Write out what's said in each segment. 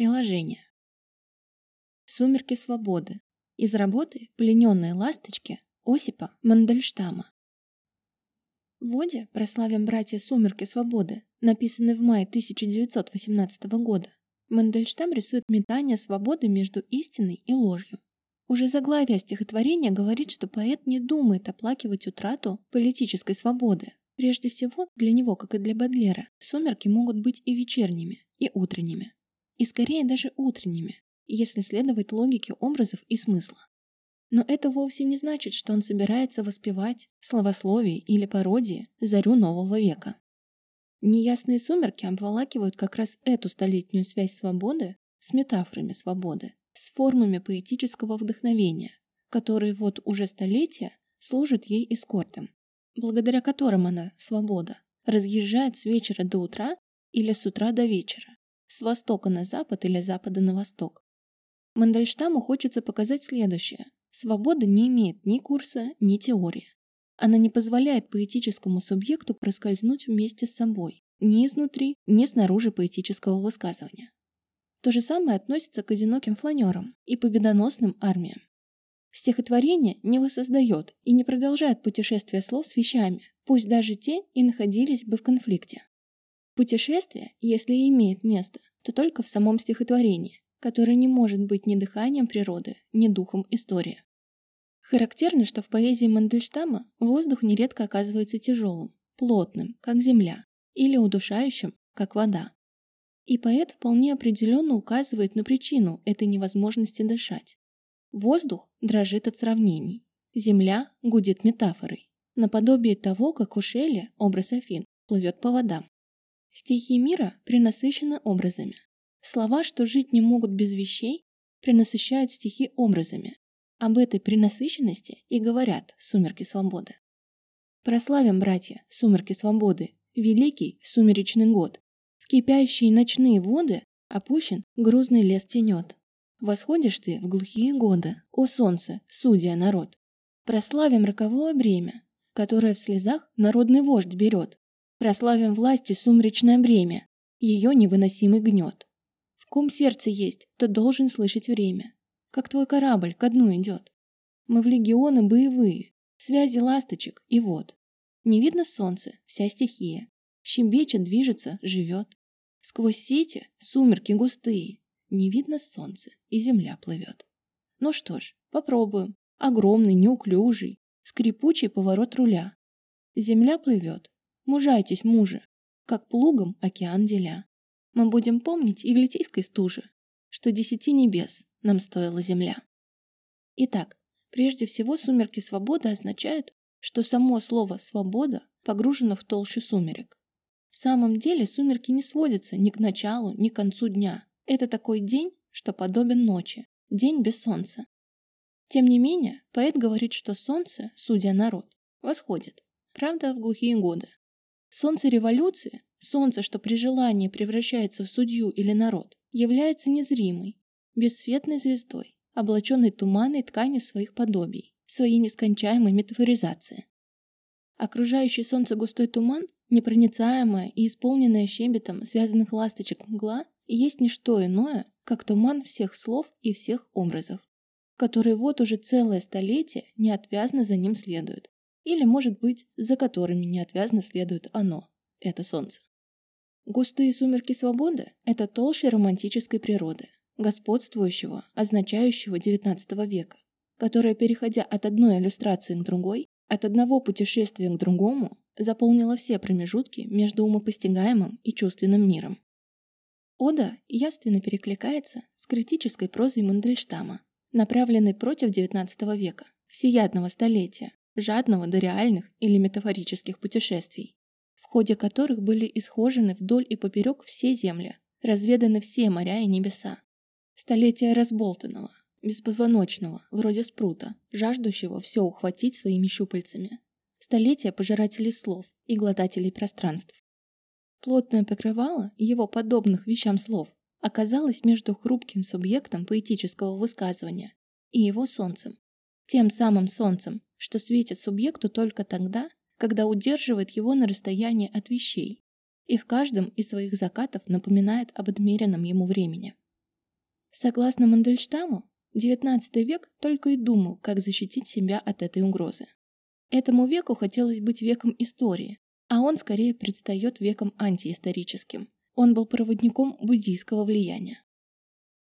Приложение. Сумерки свободы. Из работы «Плененные ласточки» Осипа Мандельштама. В воде прославим братья «Сумерки свободы», написанный в мае 1918 года. Мандельштам рисует метание свободы между истиной и ложью. Уже заглавие стихотворения говорит, что поэт не думает оплакивать утрату политической свободы. Прежде всего, для него, как и для Бадлера, сумерки могут быть и вечерними, и утренними. И скорее даже утренними, если следовать логике образов и смысла. Но это вовсе не значит, что он собирается воспевать в словословии или пародии зарю нового века. Неясные сумерки обволакивают как раз эту столетнюю связь свободы с метафорами свободы, с формами поэтического вдохновения, которые вот уже столетия служат ей эскортом, благодаря которым она, свобода, разъезжает с вечера до утра или с утра до вечера, с востока на запад или запада на восток. Мандельштаму хочется показать следующее. Свобода не имеет ни курса, ни теории. Она не позволяет поэтическому субъекту проскользнуть вместе с собой, ни изнутри, ни снаружи поэтического высказывания. То же самое относится к одиноким фланерам и победоносным армиям. Стихотворение не воссоздает и не продолжает путешествие слов с вещами, пусть даже те и находились бы в конфликте. Путешествие, если и имеет место, то только в самом стихотворении, которое не может быть ни дыханием природы, ни духом истории. Характерно, что в поэзии Мандельштама воздух нередко оказывается тяжелым, плотным, как земля, или удушающим, как вода. И поэт вполне определенно указывает на причину этой невозможности дышать. Воздух дрожит от сравнений, земля гудит метафорой, наподобие того, как у Шелли образ Афин плывет по водам. Стихи мира пренасыщены образами. Слова, что жить не могут без вещей, пренасыщают стихи образами. Об этой пренасыщенности и говорят «Сумерки свободы». Прославим, братья, «Сумерки свободы», великий сумеречный год. В кипящие ночные воды опущен грузный лес тенет. Восходишь ты в глухие годы, о солнце, судья народ. Прославим роковое бремя, которое в слезах народный вождь берет. Прославим власти сумречное бремя, ее невыносимый гнет. В ком сердце есть, тот должен слышать время, как твой корабль ко дну идет. Мы в легионы боевые, связи ласточек и вот. Не видно солнце, вся стихия, щебечет, движется, живет. Сквозь сети сумерки густые, не видно солнце, и земля плывет. Ну что ж, попробуем. Огромный, неуклюжий, скрипучий поворот руля. Земля плывет. Мужайтесь, мужи, как плугом океан деля. Мы будем помнить и в литейской стуже, что десяти небес нам стоила земля. Итак, прежде всего сумерки свободы означают, что само слово «свобода» погружено в толщу сумерек. В самом деле сумерки не сводятся ни к началу, ни к концу дня. Это такой день, что подобен ночи, день без солнца. Тем не менее, поэт говорит, что солнце, судя народ, восходит, правда, в глухие годы. Солнце революции, солнце, что при желании превращается в судью или народ, является незримой, бесцветной звездой, облаченной туманной тканью своих подобий, своей нескончаемой метафоризации. Окружающий солнце густой туман, непроницаемая и исполненная щебетом связанных ласточек мгла, есть не что иное, как туман всех слов и всех образов, которые вот уже целое столетие неотвязно за ним следуют, или, может быть, за которыми неотвязно следует оно, это солнце. Густые сумерки свободы – это толще романтической природы, господствующего, означающего XIX века, которая, переходя от одной иллюстрации к другой, от одного путешествия к другому, заполнила все промежутки между умопостигаемым и чувственным миром. Ода явственно перекликается с критической прозой Мандельштама, направленной против XIX века, всеядного столетия, жадного до реальных или метафорических путешествий, в ходе которых были исхожены вдоль и поперек все земли, разведаны все моря и небеса. Столетия разболтанного, беспозвоночного, вроде спрута, жаждущего все ухватить своими щупальцами. Столетия пожирателей слов и глотателей пространств. Плотное покрывало его подобных вещам слов оказалось между хрупким субъектом поэтического высказывания и его солнцем. Тем самым солнцем, что светит субъекту только тогда, когда удерживает его на расстоянии от вещей и в каждом из своих закатов напоминает об отмеренном ему времени. Согласно Мандельштаму, XIX век только и думал, как защитить себя от этой угрозы. Этому веку хотелось быть веком истории, а он скорее предстает веком антиисторическим. Он был проводником буддийского влияния.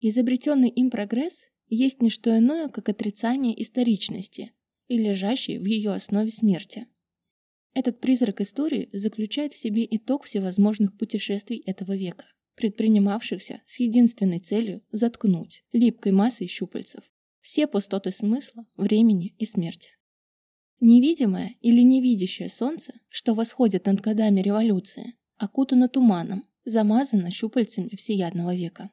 Изобретенный им прогресс есть не что иное, как отрицание историчности и лежащей в ее основе смерти. Этот призрак истории заключает в себе итог всевозможных путешествий этого века, предпринимавшихся с единственной целью заткнуть липкой массой щупальцев все пустоты смысла, времени и смерти. Невидимое или невидящее солнце, что восходит над годами революции, окутано туманом, замазано щупальцами всеядного века.